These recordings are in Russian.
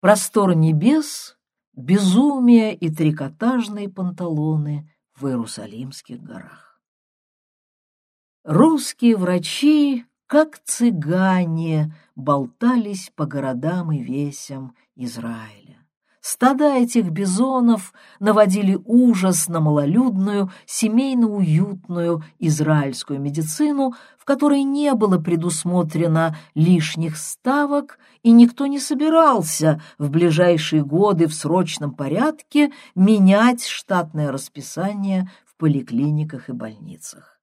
Простор небес, безумие и трикотажные панталоны в Иерусалимских горах. Русские врачи, как цыгане, болтались по городам и весям Израиля. Стада этих бизонов наводили ужас на малолюдную, семейно-уютную израильскую медицину, в которой не было предусмотрено лишних ставок, и никто не собирался в ближайшие годы в срочном порядке менять штатное расписание в поликлиниках и больницах.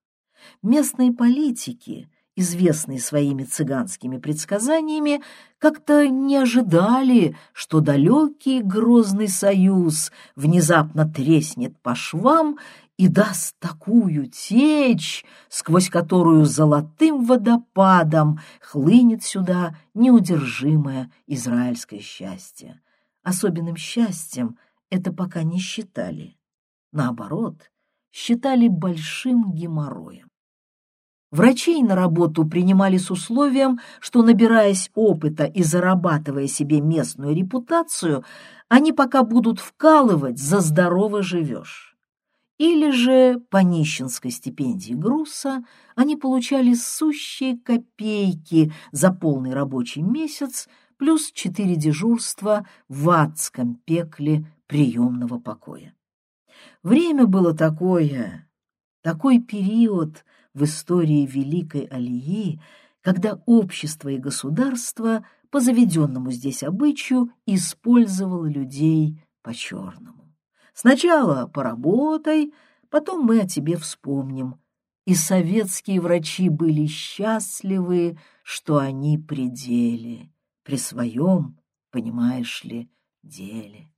Местные политики – известные своими цыганскими предсказаниями, как-то не ожидали, что далекий грозный союз внезапно треснет по швам и даст такую течь, сквозь которую золотым водопадом хлынет сюда неудержимое израильское счастье. Особенным счастьем это пока не считали. Наоборот, считали большим геморроем. Врачей на работу принимали с условием, что, набираясь опыта и зарабатывая себе местную репутацию, они пока будут вкалывать «за здорово живешь». Или же по нищенской стипендии Груса они получали сущие копейки за полный рабочий месяц плюс четыре дежурства в адском пекле приемного покоя. Время было такое, такой период — в истории Великой Алии, когда общество и государство по заведенному здесь обычаю использовало людей по-черному. Сначала поработай, потом мы о тебе вспомним. И советские врачи были счастливы, что они при деле, при своем, понимаешь ли, деле.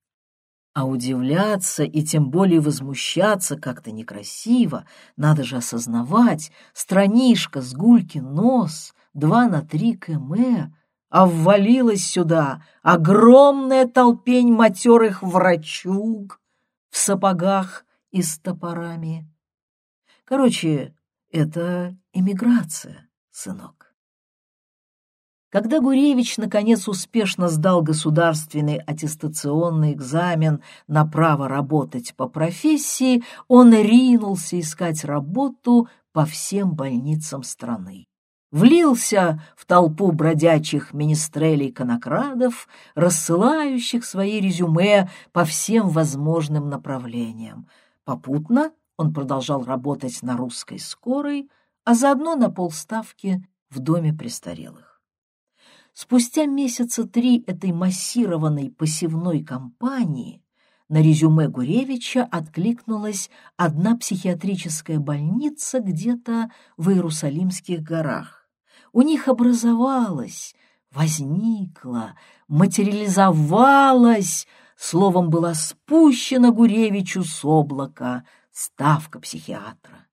А удивляться и тем более возмущаться как-то некрасиво, надо же осознавать, странишка с гулькин нос, два на три км, а ввалилась сюда огромная толпень матерых врачуг в сапогах и с топорами. Короче, это эмиграция, сынок. Когда Гуревич наконец успешно сдал государственный аттестационный экзамен на право работать по профессии, он ринулся искать работу по всем больницам страны. Влился в толпу бродячих министрелей-конокрадов, рассылающих свои резюме по всем возможным направлениям. Попутно он продолжал работать на русской скорой, а заодно на полставки в доме престарелых. Спустя месяца три этой массированной посевной кампании на резюме Гуревича откликнулась одна психиатрическая больница где-то в Иерусалимских горах. У них образовалась, возникла, материализовалась, словом, была спущена Гуревичу с облака ставка психиатра.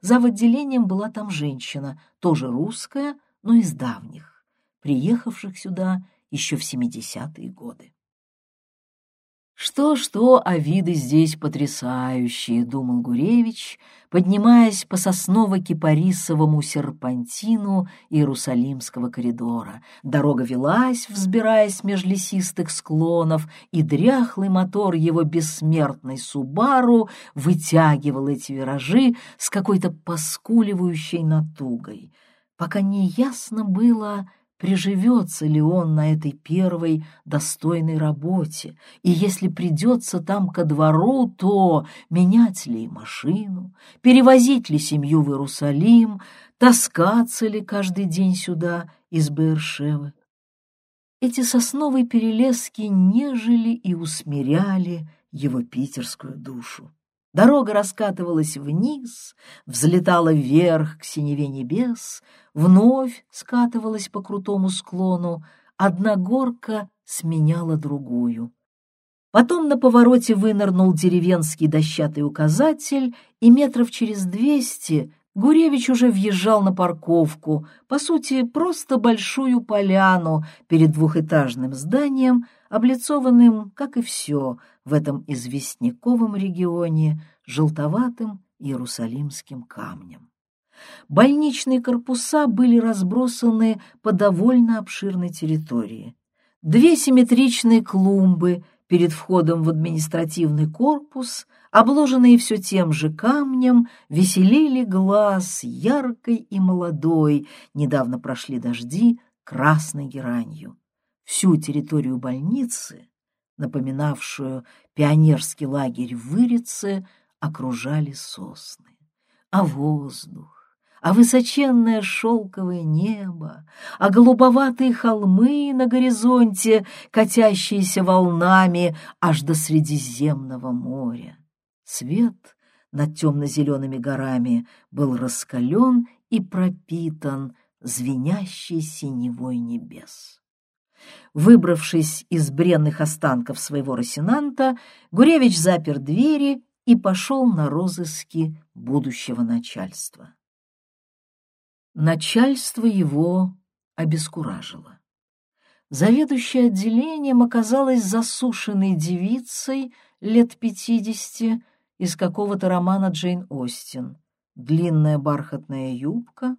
За отделением была там женщина, тоже русская, но из давних приехавших сюда еще в 70-е годы. Что-что, а виды здесь потрясающие, — думал Гуревич, поднимаясь по сосново-кипарисовому серпантину Иерусалимского коридора. Дорога велась, взбираясь меж лесистых склонов, и дряхлый мотор его бессмертной Субару вытягивал эти виражи с какой-то поскуливающей натугой, пока неясно было, приживется ли он на этой первой достойной работе, и если придется там ко двору, то менять ли машину, перевозить ли семью в Иерусалим, таскаться ли каждый день сюда из Бершевы. Эти сосновые перелески нежели и усмиряли его питерскую душу. Дорога раскатывалась вниз, взлетала вверх к синеве небес, вновь скатывалась по крутому склону, одна горка сменяла другую. Потом на повороте вынырнул деревенский дощатый указатель, и метров через двести Гуревич уже въезжал на парковку, по сути, просто большую поляну перед двухэтажным зданием, облицованным, как и все в этом известняковом регионе, желтоватым иерусалимским камнем. Больничные корпуса были разбросаны по довольно обширной территории. Две симметричные клумбы перед входом в административный корпус, обложенные все тем же камнем, веселили глаз яркой и молодой, недавно прошли дожди, красной геранью. Всю территорию больницы, напоминавшую пионерский лагерь в Вырице, окружали сосны. А воздух, а высоченное шелковое небо, а голубоватые холмы на горизонте, катящиеся волнами аж до Средиземного моря. Свет над темно-зелеными горами был раскален и пропитан звенящей синевой небес. Выбравшись из бренных останков своего Росинанта, Гуревич запер двери и пошел на розыски будущего начальства. Начальство его обескуражило. Заведующая отделением оказалась засушенной девицей лет пятидесяти из какого-то романа Джейн Остин. Длинная бархатная юбка,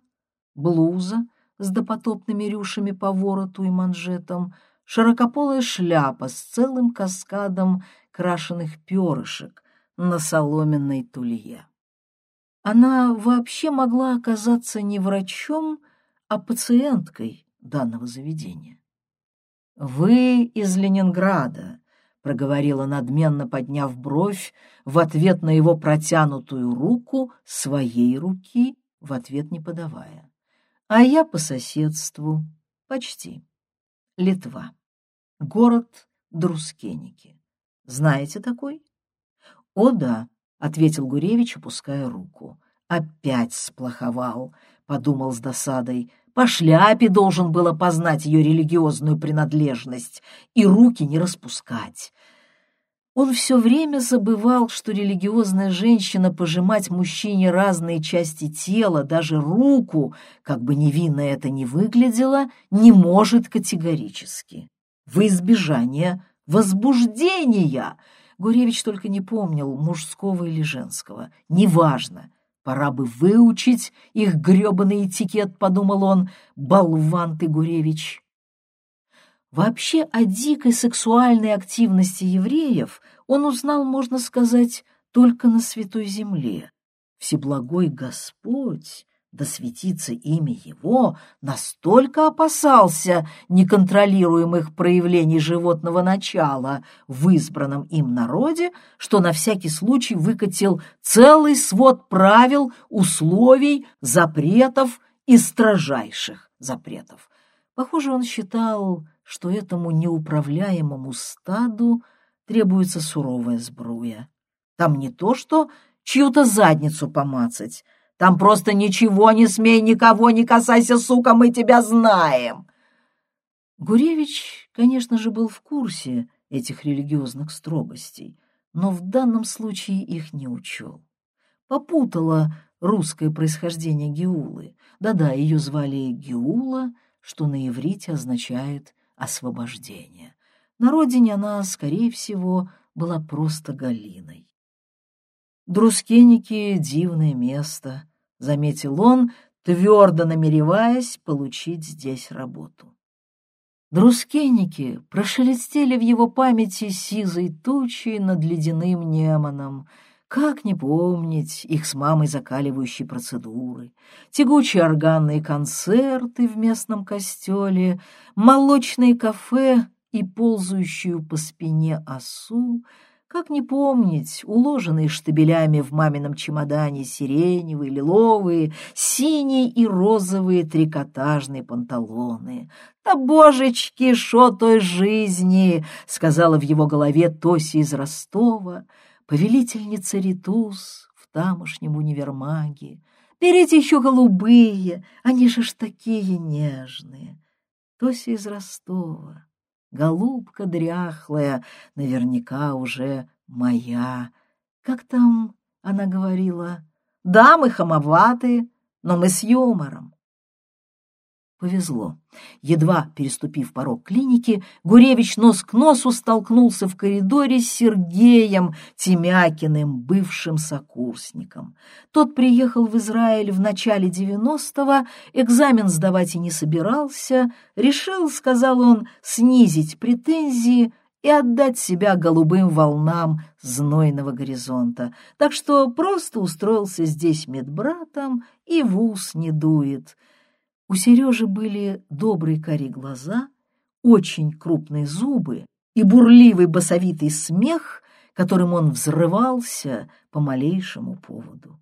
блуза с допотопными рюшами по вороту и манжетам, широкополая шляпа с целым каскадом крашеных перышек на соломенной тулье она вообще могла оказаться не врачом, а пациенткой данного заведения. «Вы из Ленинграда», — проговорила надменно, подняв бровь, в ответ на его протянутую руку, своей руки в ответ не подавая. «А я по соседству, почти. Литва. Город Друскеники. Знаете такой?» «О да», — ответил Гуревич, опуская руку. «Опять сплоховал», — подумал с досадой. «По шляпе должен был опознать ее религиозную принадлежность и руки не распускать». Он все время забывал, что религиозная женщина пожимать мужчине разные части тела, даже руку, как бы невинно это ни выглядело, не может категорически. В избежание возбуждения — Гуревич только не помнил, мужского или женского. Неважно. Пора бы выучить их гребаный этикет, подумал он. Болван ты, Гуревич. Вообще о дикой сексуальной активности евреев он узнал, можно сказать, только на Святой Земле. Всеблагой Господь да светится имя его, настолько опасался неконтролируемых проявлений животного начала в избранном им народе, что на всякий случай выкатил целый свод правил, условий, запретов и строжайших запретов. Похоже, он считал, что этому неуправляемому стаду требуется суровая сбруя. Там не то, что чью-то задницу помацать, там просто ничего не смей, никого не касайся, сука, мы тебя знаем!» Гуревич, конечно же, был в курсе этих религиозных строгостей, но в данном случае их не учел. Попутала русское происхождение Геулы. Да-да, ее звали Геула, что на иврите означает «освобождение». На родине она, скорее всего, была просто Галиной. Друскеники — дивное место, — заметил он, твердо намереваясь получить здесь работу. Друскеники прошелестели в его памяти сизой тучей над ледяным Неманом. Как не помнить их с мамой закаливающие процедуры, тягучие органные концерты в местном костеле, молочные кафе и ползающую по спине осу, как не помнить уложенные штабелями в мамином чемодане сиреневые, лиловые, синие и розовые трикотажные панталоны. «Да, божечки, шо той жизни!» — сказала в его голове Тоси из Ростова, повелительница Ритус в тамошнем универмаге. «Берите еще голубые, они же ж такие нежные!» Тося из Ростова голубка дряхлая, наверняка уже моя. Как там она говорила? Да, мы хамоватые, но мы с юмором. Повезло. Едва переступив порог клиники, Гуревич нос к носу столкнулся в коридоре с Сергеем Тимякиным, бывшим сокурсником. Тот приехал в Израиль в начале девяностого, экзамен сдавать и не собирался, решил, сказал он, снизить претензии и отдать себя голубым волнам знойного горизонта, так что просто устроился здесь медбратом и в ус не дует — у Сережи были добрые кори глаза, очень крупные зубы и бурливый басовитый смех, которым он взрывался по малейшему поводу.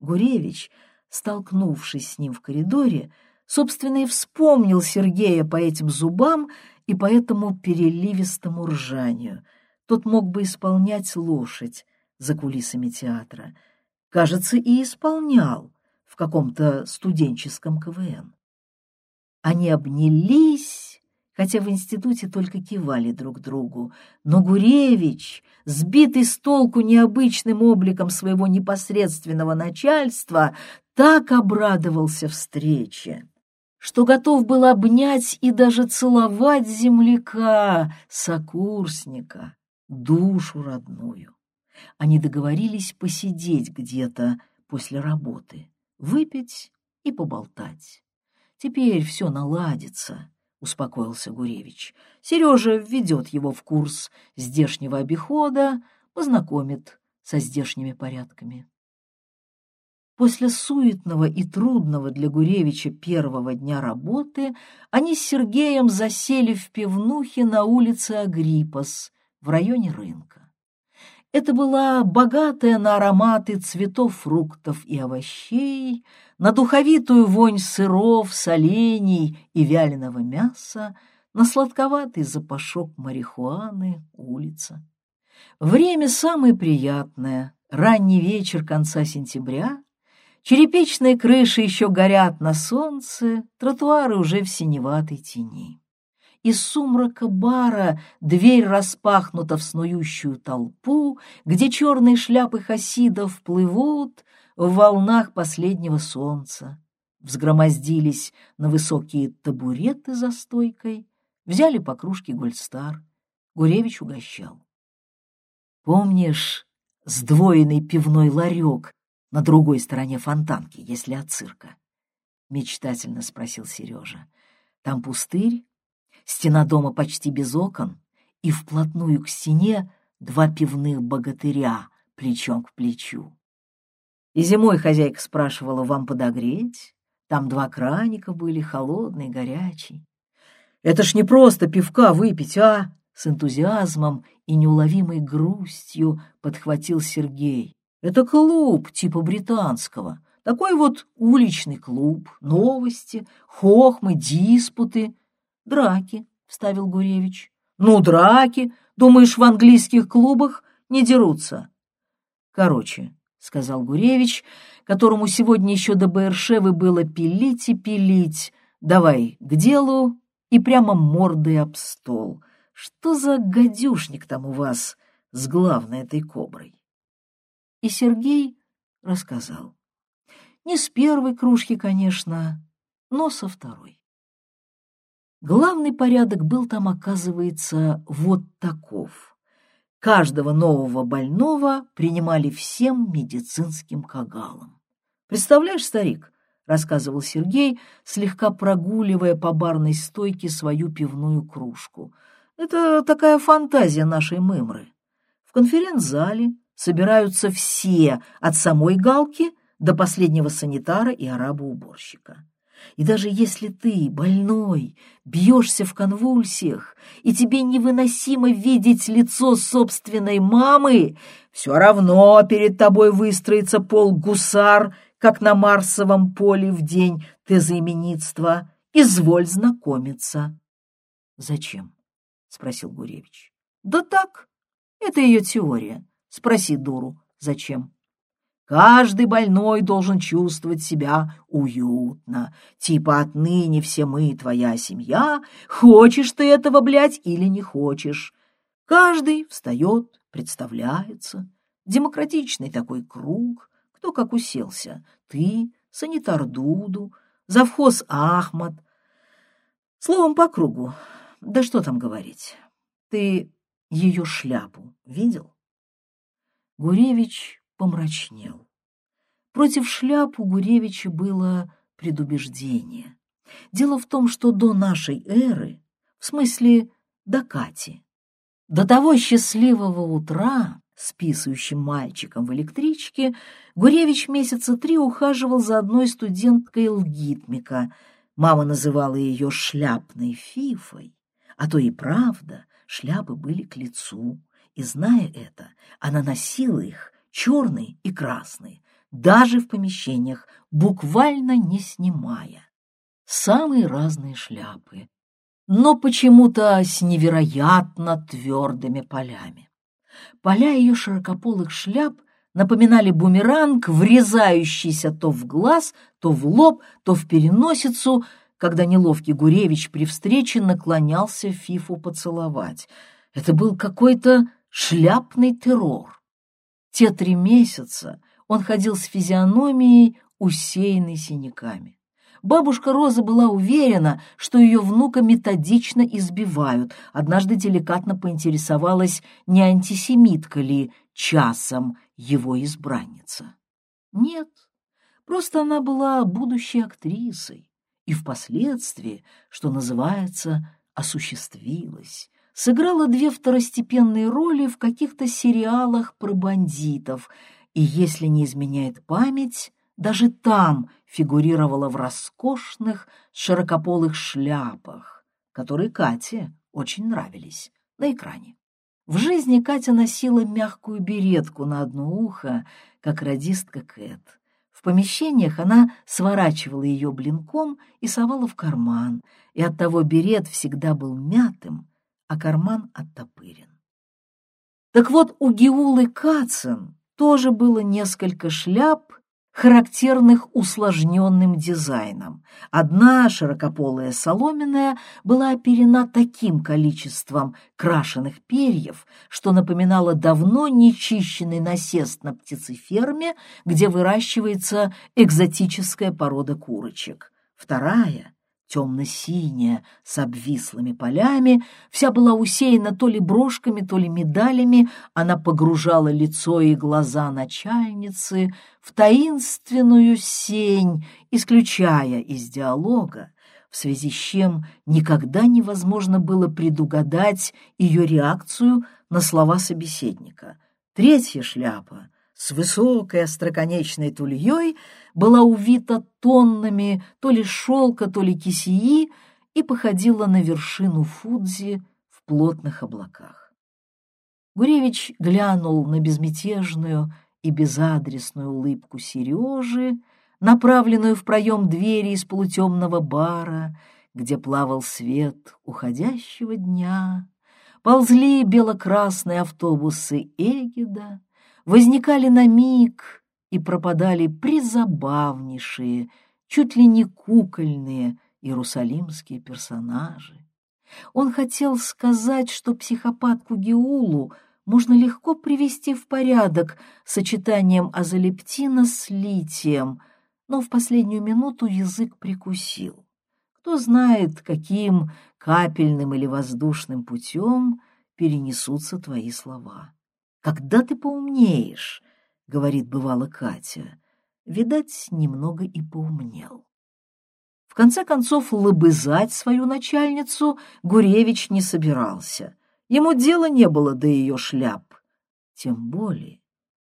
Гуревич, столкнувшись с ним в коридоре, собственно, и вспомнил Сергея по этим зубам и по этому переливистому ржанию. Тот мог бы исполнять лошадь за кулисами театра. Кажется, и исполнял в каком-то студенческом КВН. Они обнялись, хотя в институте только кивали друг другу. Но Гуревич, сбитый с толку необычным обликом своего непосредственного начальства, так обрадовался встрече, что готов был обнять и даже целовать земляка, сокурсника, душу родную. Они договорились посидеть где-то после работы, выпить и поболтать. Теперь все наладится, — успокоился Гуревич. Сережа введет его в курс здешнего обихода, познакомит со здешними порядками. После суетного и трудного для Гуревича первого дня работы они с Сергеем засели в пивнухе на улице Агриппас в районе рынка. Это была богатая на ароматы цветов, фруктов и овощей, на духовитую вонь сыров, солений и вяленого мяса, на сладковатый запашок марихуаны улица. Время самое приятное, ранний вечер конца сентября, черепичные крыши еще горят на солнце, тротуары уже в синеватой тени. Из сумрака бара дверь распахнута в снующую толпу, где черные шляпы хасидов плывут, в волнах последнего солнца, взгромоздились на высокие табуреты за стойкой, взяли по кружке Гольдстар. Гуревич угощал. «Помнишь сдвоенный пивной ларек на другой стороне фонтанки, если от цирка?» — мечтательно спросил Сережа. «Там пустырь, стена дома почти без окон, и вплотную к стене два пивных богатыря плечом к плечу. И зимой хозяйка спрашивала, вам подогреть? Там два краника были, холодный, горячий. Это ж не просто пивка выпить, а? С энтузиазмом и неуловимой грустью подхватил Сергей. Это клуб типа британского. Такой вот уличный клуб. Новости, хохмы, диспуты. Драки, — вставил Гуревич. Ну, драки. Думаешь, в английских клубах не дерутся? Короче, сказал Гуревич, которому сегодня еще до Баершевы было пилить и пилить. Давай к делу и прямо мордой об стол. Что за гадюшник там у вас с главной этой коброй? И Сергей рассказал. Не с первой кружки, конечно, но со второй. Главный порядок был там, оказывается, вот таков — Каждого нового больного принимали всем медицинским кагалом. «Представляешь, старик?» — рассказывал Сергей, слегка прогуливая по барной стойке свою пивную кружку. «Это такая фантазия нашей мымры. В конференц-зале собираются все, от самой галки до последнего санитара и араба-уборщика. И даже если ты, больной, бьешься в конвульсиях, и тебе невыносимо видеть лицо собственной мамы, все равно перед тобой выстроится полгусар, как на Марсовом поле в день тезаименитства. Изволь знакомиться. — Зачем? — спросил Гуревич. — Да так, это ее теория. Спроси дуру, зачем? Каждый больной должен чувствовать себя уютно. Типа отныне все мы твоя семья, хочешь ты этого, блядь, или не хочешь. Каждый встает, представляется. Демократичный такой круг, кто как уселся. Ты, санитар Дуду, завхоз Ахмад, Словом, по кругу. Да что там говорить. Ты ее шляпу видел? Гуревич помрачнел. Против шляп у Гуревича было предубеждение. Дело в том, что до нашей эры, в смысле до Кати, до того счастливого утра с писающим мальчиком в электричке, Гуревич месяца три ухаживал за одной студенткой лгитмика. Мама называла ее шляпной фифой, а то и правда, шляпы были к лицу, и, зная это, она носила их, черные и красные, даже в помещениях, буквально не снимая. Самые разные шляпы, но почему-то с невероятно твердыми полями. Поля ее широкополых шляп напоминали бумеранг, врезающийся то в глаз, то в лоб, то в переносицу, когда неловкий Гуревич при встрече наклонялся Фифу поцеловать. Это был какой-то шляпный террор. Те три месяца он ходил с физиономией, усеянной синяками. Бабушка Роза была уверена, что ее внука методично избивают. Однажды деликатно поинтересовалась, не антисемитка ли часом его избранница. Нет, просто она была будущей актрисой и впоследствии, что называется, осуществилась. Сыграла две второстепенные роли в каких-то сериалах про бандитов, и, если не изменяет память, даже там фигурировала в роскошных широкополых шляпах, которые Кате очень нравились на экране. В жизни Катя носила мягкую беретку на одно ухо, как радистка Кэт. В помещениях она сворачивала ее блинком и совала в карман, и оттого берет всегда был мятым, а карман оттопырен. Так вот, у Геулы Кацин тоже было несколько шляп характерных усложненным дизайном. Одна широкополая соломенная была оперена таким количеством крашеных перьев, что напоминала давно нечищенный насест на птицеферме, где выращивается экзотическая порода курочек. Вторая темно-синяя, с обвислыми полями, вся была усеяна то ли брошками, то ли медалями, она погружала лицо и глаза начальницы в таинственную сень, исключая из диалога, в связи с чем никогда невозможно было предугадать ее реакцию на слова собеседника. Третья шляпа — с высокой остроконечной тульей была увита тоннами то ли шелка, то ли кисеи и походила на вершину Фудзи в плотных облаках. Гуревич глянул на безмятежную и безадресную улыбку Сережи, направленную в проем двери из полутемного бара, где плавал свет уходящего дня, ползли бело-красные автобусы Эгида, возникали на миг и пропадали призабавнейшие, чуть ли не кукольные иерусалимские персонажи. Он хотел сказать, что психопатку Геулу можно легко привести в порядок сочетанием азолептина с литием, но в последнюю минуту язык прикусил. Кто знает, каким капельным или воздушным путем перенесутся твои слова. Когда ты поумнеешь, — говорит бывало Катя, — видать, немного и поумнел. В конце концов, лобызать свою начальницу Гуревич не собирался. Ему дела не было до ее шляп. Тем более,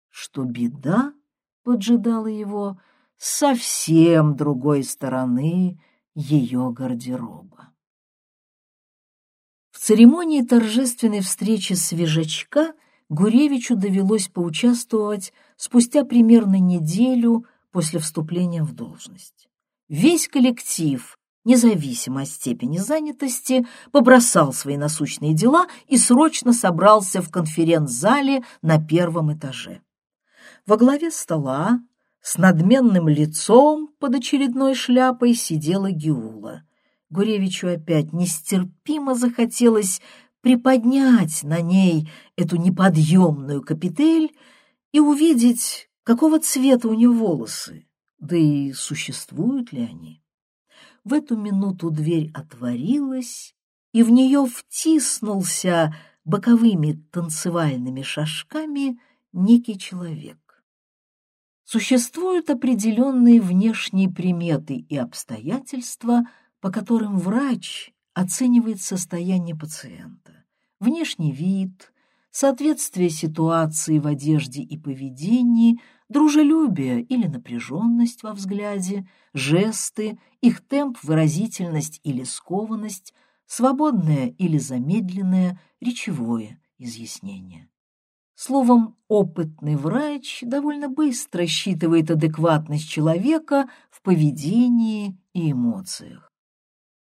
что беда поджидала его совсем другой стороны ее гардероба. В церемонии торжественной встречи свежачка Гуревичу довелось поучаствовать спустя примерно неделю после вступления в должность. Весь коллектив, независимо от степени занятости, побросал свои насущные дела и срочно собрался в конференц-зале на первом этаже. Во главе стола с надменным лицом под очередной шляпой сидела Геула. Гуревичу опять нестерпимо захотелось приподнять на ней эту неподъемную капитель и увидеть, какого цвета у нее волосы, да и существуют ли они. в эту минуту дверь отворилась, и в нее втиснулся боковыми танцевальными шажками некий человек. Существуют определенные внешние приметы и обстоятельства, по которым врач оценивает состояние пациента. Внешний вид, соответствие ситуации в одежде и поведении, дружелюбие или напряженность во взгляде, жесты, их темп, выразительность или скованность, свободное или замедленное речевое изъяснение. Словом, опытный врач довольно быстро считывает адекватность человека в поведении и эмоциях.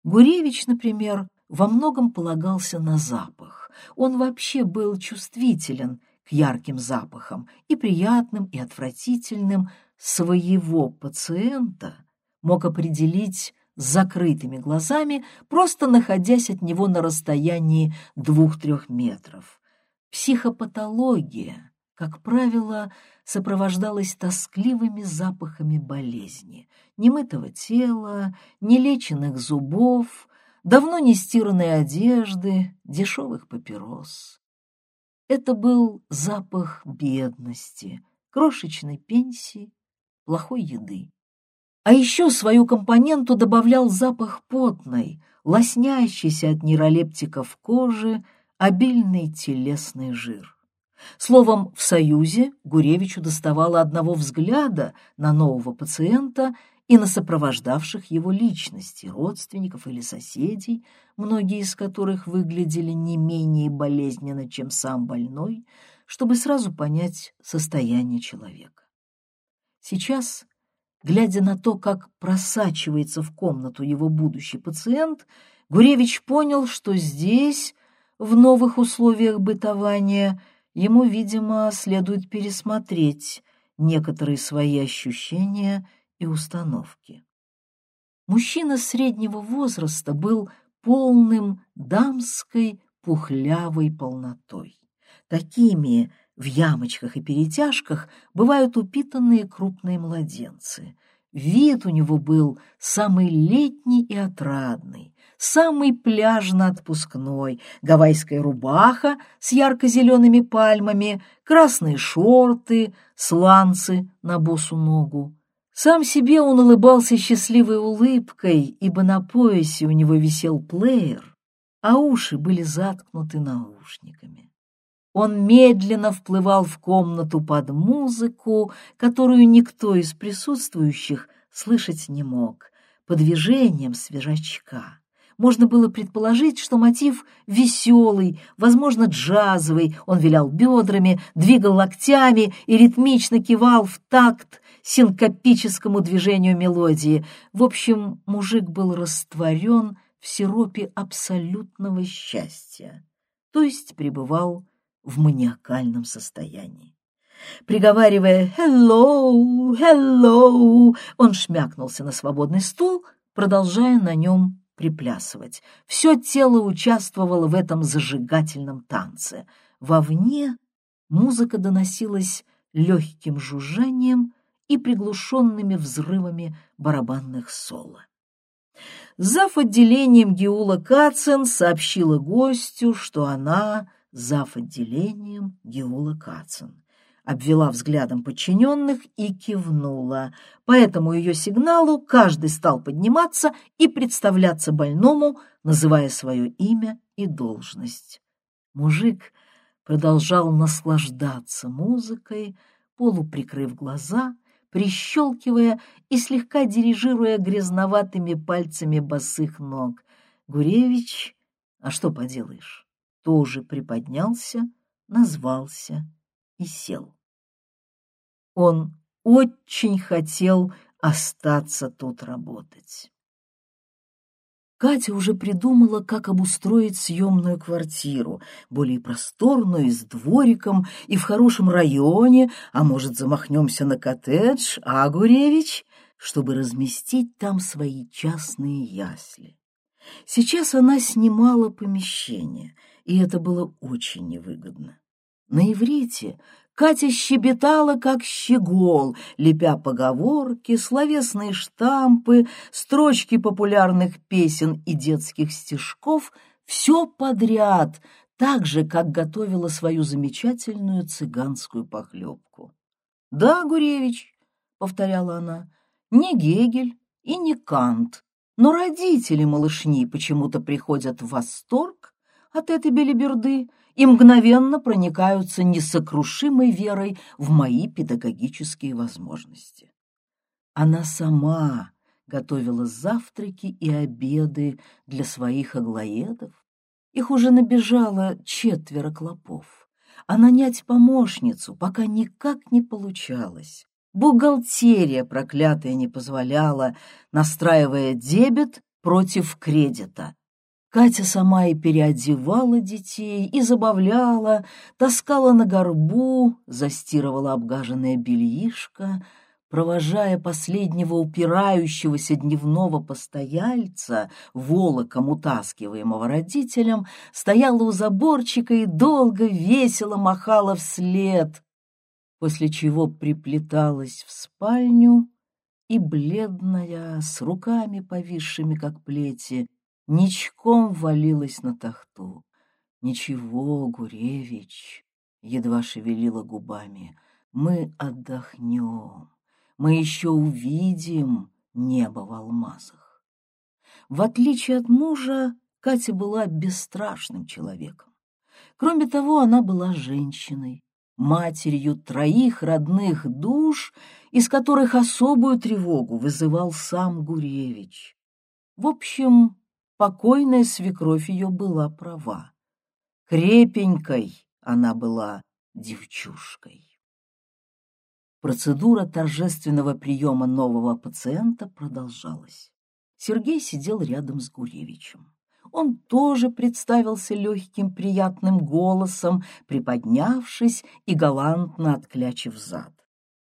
Гуревич, например, во многом полагался на запах. Он вообще был чувствителен к ярким запахам и приятным, и отвратительным. Своего пациента мог определить с закрытыми глазами, просто находясь от него на расстоянии двух-трех метров. Психопатология, как правило, сопровождалась тоскливыми запахами болезни, немытого тела, нелеченных зубов, давно не стиранной одежды, дешевых папирос. Это был запах бедности, крошечной пенсии, плохой еды. А еще свою компоненту добавлял запах потной, лоснящийся от нейролептиков кожи, обильный телесный жир. Словом, в «Союзе» Гуревичу доставало одного взгляда на нового пациента и на сопровождавших его личности, родственников или соседей, многие из которых выглядели не менее болезненно, чем сам больной, чтобы сразу понять состояние человека. Сейчас, глядя на то, как просачивается в комнату его будущий пациент, Гуревич понял, что здесь в новых условиях бытования ему, видимо, следует пересмотреть некоторые свои ощущения и установки. Мужчина среднего возраста был полным дамской пухлявой полнотой. Такими в ямочках и перетяжках бывают упитанные крупные младенцы. Вид у него был самый летний и отрадный, самый пляжно-отпускной, гавайская рубаха с ярко-зелеными пальмами, красные шорты, сланцы на босу ногу. Сам себе он улыбался счастливой улыбкой, ибо на поясе у него висел плеер, а уши были заткнуты наушниками. Он медленно вплывал в комнату под музыку, которую никто из присутствующих слышать не мог, по движениям свежачка можно было предположить, что мотив веселый, возможно, джазовый. Он вилял бедрами, двигал локтями и ритмично кивал в такт синкопическому движению мелодии. В общем, мужик был растворен в сиропе абсолютного счастья, то есть пребывал в маниакальном состоянии. Приговаривая «Hello, hello», он шмякнулся на свободный стул, продолжая на нем приплясывать. Все тело участвовало в этом зажигательном танце. Вовне музыка доносилась легким жужжанием и приглушенными взрывами барабанных соло. Зав. отделением Геула Кацин сообщила гостю, что она зав. отделением Геула Кацин обвела взглядом подчиненных и кивнула. По этому ее сигналу каждый стал подниматься и представляться больному, называя свое имя и должность. Мужик продолжал наслаждаться музыкой, полуприкрыв глаза, прищелкивая и слегка дирижируя грязноватыми пальцами босых ног. Гуревич, а что поделаешь, тоже приподнялся, назвался и сел. Он очень хотел остаться тут работать. Катя уже придумала, как обустроить съемную квартиру, более просторную, с двориком и в хорошем районе, а может, замахнемся на коттедж, а, Гуревич, чтобы разместить там свои частные ясли. Сейчас она снимала помещение, и это было очень невыгодно. На иврите Катя щебетала, как щегол, лепя поговорки, словесные штампы, строчки популярных песен и детских стишков, все подряд, так же, как готовила свою замечательную цыганскую похлебку. «Да, Гуревич», — повторяла она, — «не Гегель и не Кант, но родители малышни почему-то приходят в восторг от этой белиберды, и мгновенно проникаются несокрушимой верой в мои педагогические возможности. Она сама готовила завтраки и обеды для своих аглоедов. Их уже набежало четверо клопов, а нанять помощницу пока никак не получалось. Бухгалтерия проклятая не позволяла, настраивая дебет против кредита, Катя сама и переодевала детей, и забавляла, таскала на горбу, застирывала обгаженное бельишко, провожая последнего упирающегося дневного постояльца, волоком утаскиваемого родителям, стояла у заборчика и долго весело махала вслед, после чего приплеталась в спальню и, бледная, с руками повисшими, как плети, ничком валилась на тахту. «Ничего, Гуревич», — едва шевелила губами, — «мы отдохнем, мы еще увидим небо в алмазах». В отличие от мужа, Катя была бесстрашным человеком. Кроме того, она была женщиной, матерью троих родных душ, из которых особую тревогу вызывал сам Гуревич. В общем, покойная свекровь ее была права. Крепенькой она была девчушкой. Процедура торжественного приема нового пациента продолжалась. Сергей сидел рядом с Гуревичем. Он тоже представился легким приятным голосом, приподнявшись и галантно отклячив зад.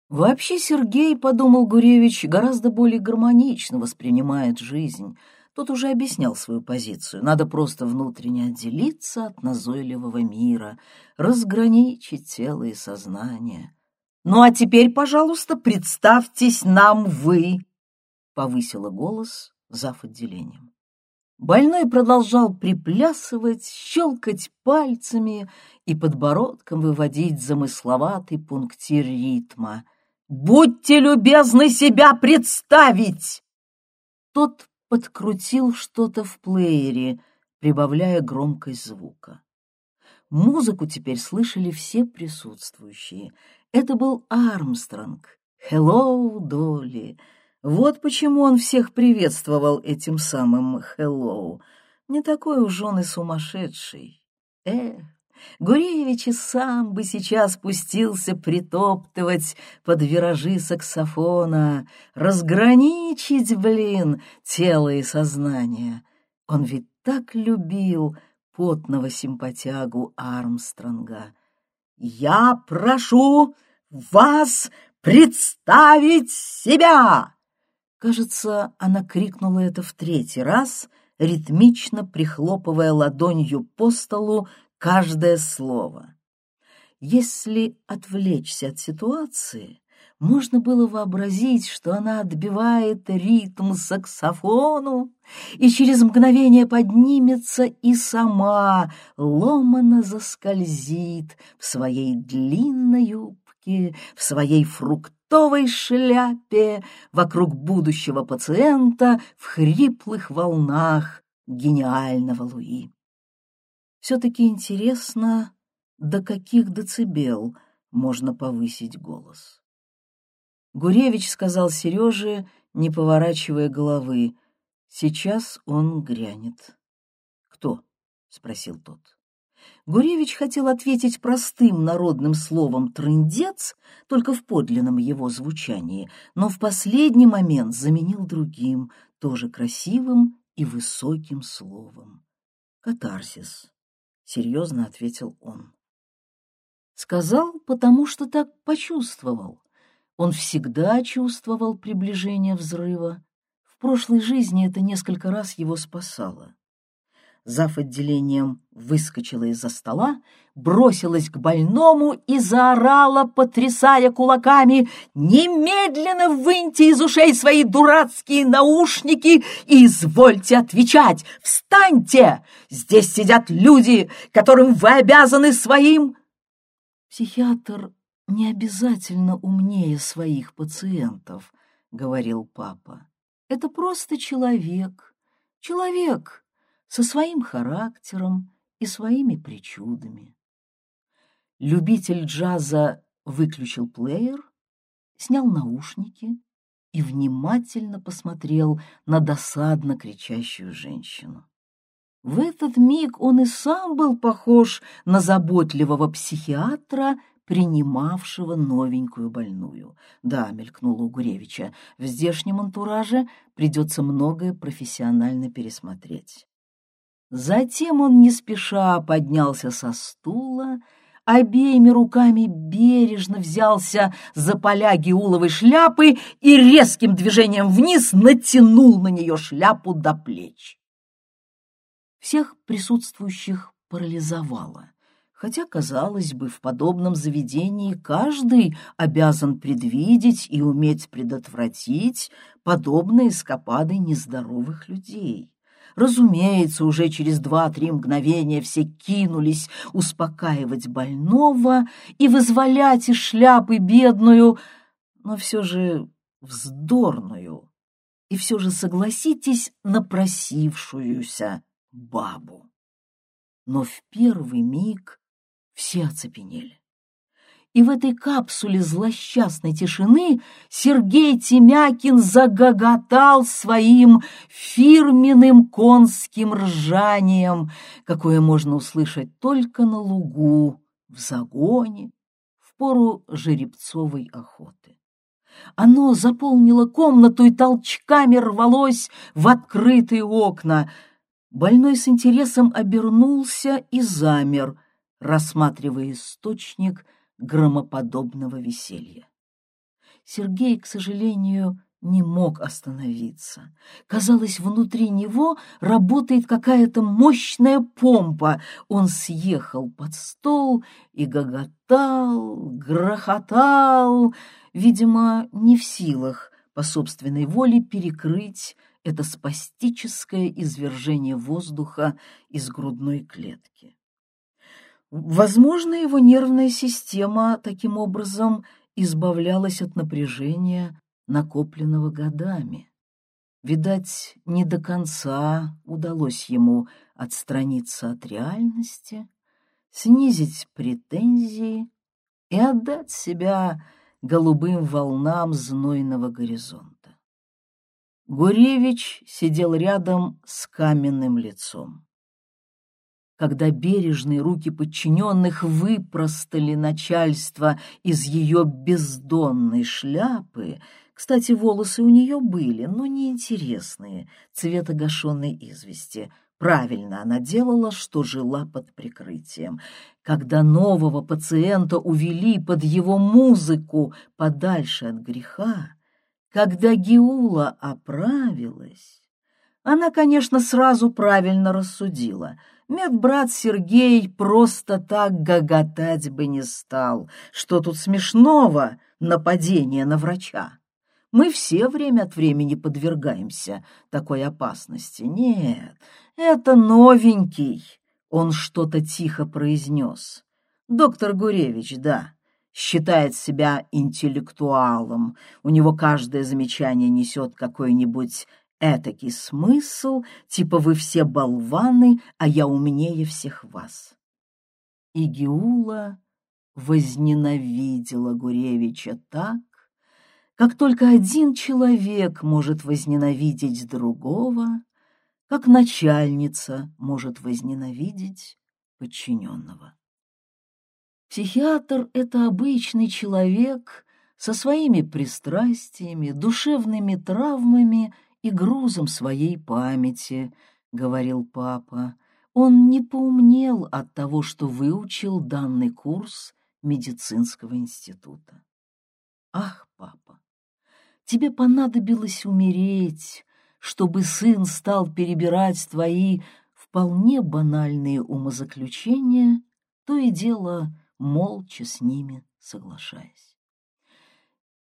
Вообще Сергей, подумал Гуревич, гораздо более гармонично воспринимает жизнь — тот уже объяснял свою позицию. Надо просто внутренне отделиться от назойливого мира, разграничить тело и сознание. «Ну а теперь, пожалуйста, представьтесь нам вы!» — повысила голос зав. отделением. Больной продолжал приплясывать, щелкать пальцами и подбородком выводить замысловатый пунктир ритма. «Будьте любезны себя представить!» Тот подкрутил что-то в плеере, прибавляя громкость звука. Музыку теперь слышали все присутствующие. Это был Армстронг. «Хеллоу, Долли!» Вот почему он всех приветствовал этим самым «хеллоу». Не такой уж он и сумасшедший. Эх, Гуревич и сам бы сейчас пустился притоптывать под виражи саксофона, разграничить, блин, тело и сознание. Он ведь так любил потного симпатягу Армстронга. «Я прошу вас представить себя!» Кажется, она крикнула это в третий раз, ритмично прихлопывая ладонью по столу каждое слово. Если отвлечься от ситуации, можно было вообразить, что она отбивает ритм саксофону и через мгновение поднимется и сама ломано заскользит в своей длинной юбке, в своей фруктовой шляпе вокруг будущего пациента в хриплых волнах гениального Луи. Все-таки интересно, до каких децибел можно повысить голос. Гуревич сказал Сереже, не поворачивая головы, «Сейчас он грянет». «Кто?» — спросил тот. Гуревич хотел ответить простым народным словом «трындец», только в подлинном его звучании, но в последний момент заменил другим, тоже красивым и высоким словом. «Катарсис» серьезно ответил он. Сказал, потому что так почувствовал. Он всегда чувствовал приближение взрыва. В прошлой жизни это несколько раз его спасало. Зав. отделением выскочила из-за стола, бросилась к больному и заорала, потрясая кулаками, «Немедленно выньте из ушей свои дурацкие наушники и извольте отвечать! Встаньте! Здесь сидят люди, которым вы обязаны своим...» Психиатр не обязательно умнее своих пациентов, — говорил папа. Это просто человек, человек со своим характером и своими причудами. Любитель джаза выключил плеер, снял наушники и внимательно посмотрел на досадно кричащую женщину. В этот миг он и сам был похож на заботливого психиатра, принимавшего новенькую больную. Да, мелькнула у Гуревича, в здешнем антураже придется многое профессионально пересмотреть. Затем он не спеша поднялся со стула, обеими руками бережно взялся за поля геуловой шляпы и резким движением вниз натянул на нее шляпу до плеч. Всех присутствующих парализовало хотя, казалось бы, в подобном заведении каждый обязан предвидеть и уметь предотвратить подобные эскапады нездоровых людей. Разумеется, уже через два-три мгновения все кинулись успокаивать больного и вызволять из шляпы бедную, но все же вздорную и все же, согласитесь, напросившуюся бабу. Но в первый миг все оцепенели. И в этой капсуле злосчастной тишины Сергей Темякин загоготал своим фирменным конским ржанием, какое можно услышать только на лугу, в загоне, в пору жеребцовой охоты. Оно заполнило комнату и толчками рвалось в открытые окна. Больной с интересом обернулся и замер — рассматривая источник громоподобного веселья. Сергей, к сожалению, не мог остановиться. Казалось, внутри него работает какая-то мощная помпа. Он съехал под стол и гоготал, грохотал, видимо, не в силах по собственной воле перекрыть это спастическое извержение воздуха из грудной клетки. Возможно, его нервная система таким образом избавлялась от напряжения, накопленного годами. Видать, не до конца удалось ему отстраниться от реальности, снизить претензии и отдать себя голубым волнам знойного горизонта. Гуревич сидел рядом с каменным лицом когда бережные руки подчиненных выпростали начальство из ее бездонной шляпы. Кстати, волосы у нее были, но неинтересные, цвета гашенной извести. Правильно она делала, что жила под прикрытием. Когда нового пациента увели под его музыку подальше от греха, когда Геула оправилась, она, конечно, сразу правильно рассудила — Медбрат Сергей просто так гоготать бы не стал. Что тут смешного нападение на врача? Мы все время от времени подвергаемся такой опасности. Нет, это новенький. Он что-то тихо произнес. Доктор Гуревич, да, считает себя интеллектуалом. У него каждое замечание несет какой-нибудь этакий смысл, типа вы все болваны, а я умнее всех вас. И Геула возненавидела Гуревича так, как только один человек может возненавидеть другого, как начальница может возненавидеть подчиненного. Психиатр — это обычный человек со своими пристрастиями, душевными травмами и грузом своей памяти, — говорил папа. Он не поумнел от того, что выучил данный курс медицинского института. Ах, папа, тебе понадобилось умереть, чтобы сын стал перебирать твои вполне банальные умозаключения, то и дело молча с ними соглашаясь.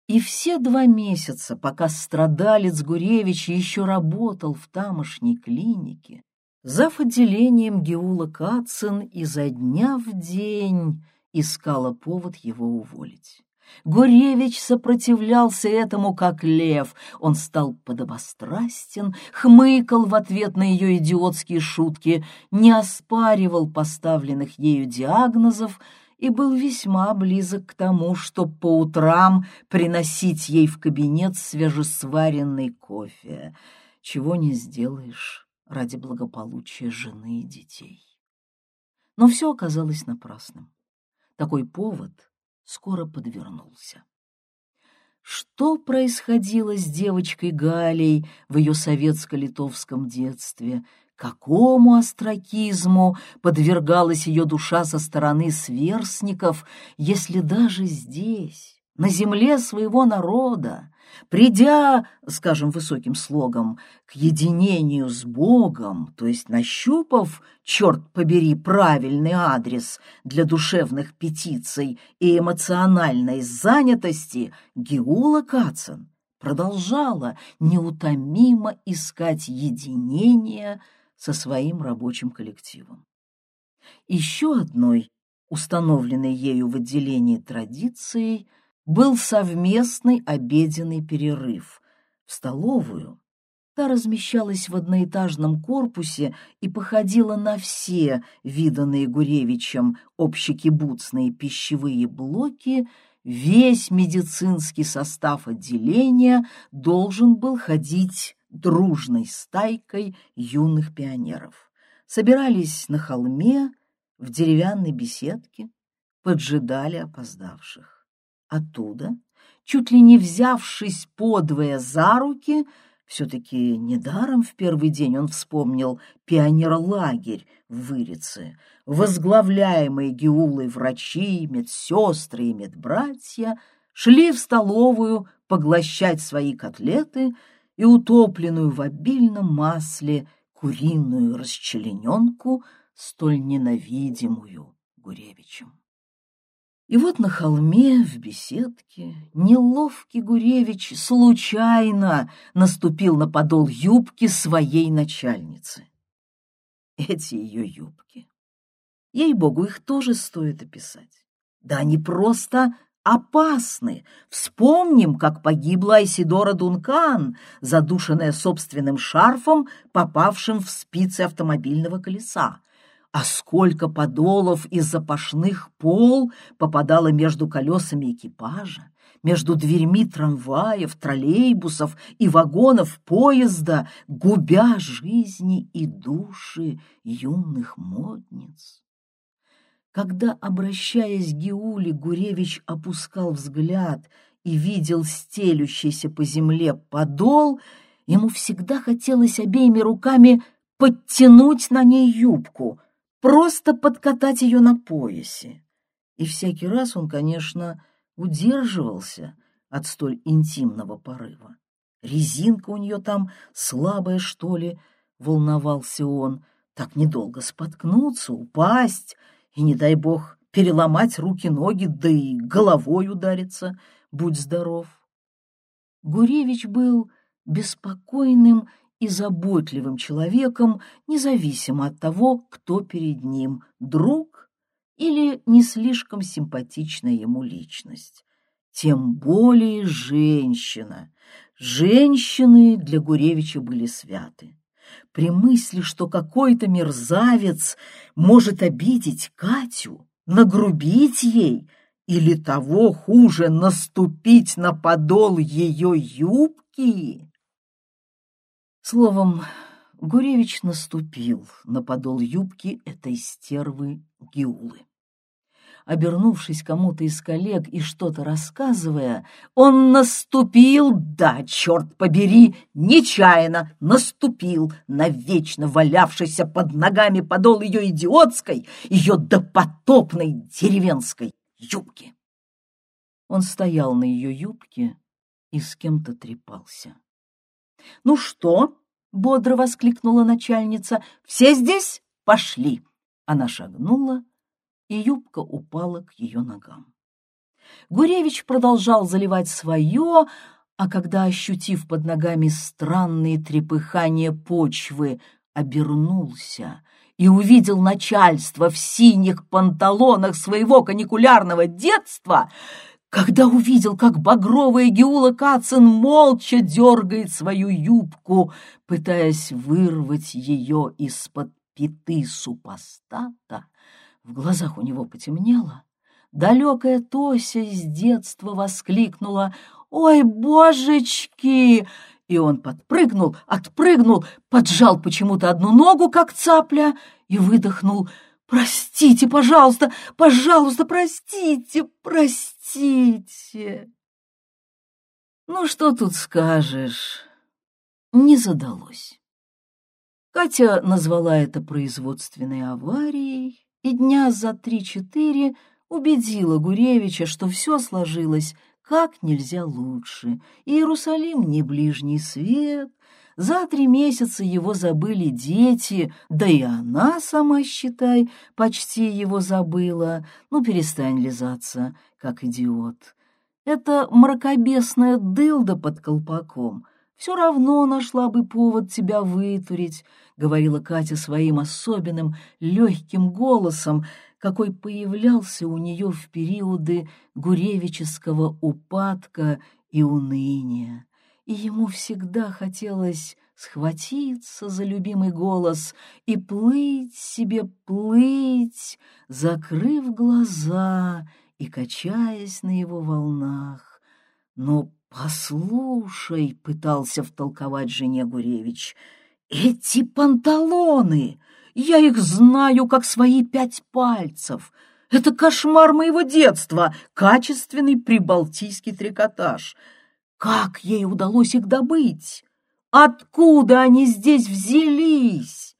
И все два месяца, пока страдалец Гуревич еще работал в тамошней клинике, зав. отделением Геула Кацин изо дня в день искала повод его уволить. Гуревич сопротивлялся этому как лев. Он стал подобострастен, хмыкал в ответ на ее идиотские шутки, не оспаривал поставленных ею диагнозов и был весьма близок к тому, чтобы по утрам приносить ей в кабинет свежесваренный кофе, чего не сделаешь ради благополучия жены и детей. Но все оказалось напрасным. Такой повод скоро подвернулся. Что происходило с девочкой Галей в ее советско-литовском детстве, какому остракизму подвергалась ее душа со стороны сверстников, если даже здесь, на земле своего народа, придя, скажем, высоким слогом, к единению с Богом, то есть нащупав, черт побери, правильный адрес для душевных петиций и эмоциональной занятости, Геула Кацин продолжала неутомимо искать единение со своим рабочим коллективом. Еще одной, установленной ею в отделении традицией, был совместный обеденный перерыв. В столовую та размещалась в одноэтажном корпусе и походила на все виданные Гуревичем общекибуцные пищевые блоки, весь медицинский состав отделения должен был ходить дружной стайкой юных пионеров. Собирались на холме, в деревянной беседке, поджидали опоздавших. Оттуда, чуть ли не взявшись подвое за руки, все-таки недаром в первый день он вспомнил пионерлагерь в Вырице, возглавляемые Геулой врачи, медсестры и медбратья, шли в столовую поглощать свои котлеты и утопленную в обильном масле куриную расчлененку, столь ненавидимую Гуревичем. И вот на холме, в беседке, неловкий Гуревич случайно наступил на подол юбки своей начальницы. Эти ее юбки. Ей-богу, их тоже стоит описать. Да они просто опасны. Вспомним, как погибла Айсидора Дункан, задушенная собственным шарфом, попавшим в спицы автомобильного колеса. А сколько подолов из запашных пол попадало между колесами экипажа, между дверьми трамваев, троллейбусов и вагонов поезда, губя жизни и души юных модниц. Когда, обращаясь к Геуле, Гуревич опускал взгляд и видел стелющийся по земле подол, ему всегда хотелось обеими руками подтянуть на ней юбку, просто подкатать ее на поясе. И всякий раз он, конечно, удерживался от столь интимного порыва. Резинка у нее там слабая, что ли, волновался он, так недолго споткнуться, упасть — и, не дай бог, переломать руки-ноги, да и головой удариться, будь здоров. Гуревич был беспокойным и заботливым человеком, независимо от того, кто перед ним, друг или не слишком симпатичная ему личность. Тем более женщина. Женщины для Гуревича были святы при мысли, что какой-то мерзавец может обидеть Катю, нагрубить ей или того хуже наступить на подол ее юбки. Словом, Гуревич наступил на подол юбки этой стервы Гиулы обернувшись кому-то из коллег и что-то рассказывая, он наступил, да, черт побери, нечаянно наступил на вечно валявшийся под ногами подол ее идиотской, ее допотопной деревенской юбки. Он стоял на ее юбке и с кем-то трепался. «Ну что?» — бодро воскликнула начальница. «Все здесь? Пошли!» Она шагнула, и юбка упала к ее ногам. Гуревич продолжал заливать свое, а когда, ощутив под ногами странные трепыхания почвы, обернулся и увидел начальство в синих панталонах своего каникулярного детства, когда увидел, как багровая Геула Кацин молча дергает свою юбку, пытаясь вырвать ее из-под пяты супостата, в глазах у него потемнело. Далекая Тося из детства воскликнула «Ой, божечки!» И он подпрыгнул, отпрыгнул, поджал почему-то одну ногу, как цапля, и выдохнул «Простите, пожалуйста, пожалуйста, простите, простите!» Ну, что тут скажешь? Не задалось. Катя назвала это производственной аварией, и дня за три-четыре убедила Гуревича, что все сложилось как нельзя лучше. Иерусалим не ближний свет, за три месяца его забыли дети, да и она сама, считай, почти его забыла. Ну, перестань лизаться, как идиот. Это мракобесная дылда под колпаком. Все равно нашла бы повод тебя вытурить, — говорила Катя своим особенным легким голосом, какой появлялся у нее в периоды гуревического упадка и уныния. И ему всегда хотелось схватиться за любимый голос и плыть себе, плыть, закрыв глаза и качаясь на его волнах. Но «Послушай», — пытался втолковать жене Гуревич, — «эти панталоны! Я их знаю, как свои пять пальцев. Это кошмар моего детства, качественный прибалтийский трикотаж. Как ей удалось их добыть? Откуда они здесь взялись?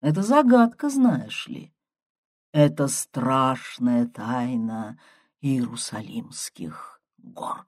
Это загадка, знаешь ли. Это страшная тайна Иерусалимских гор.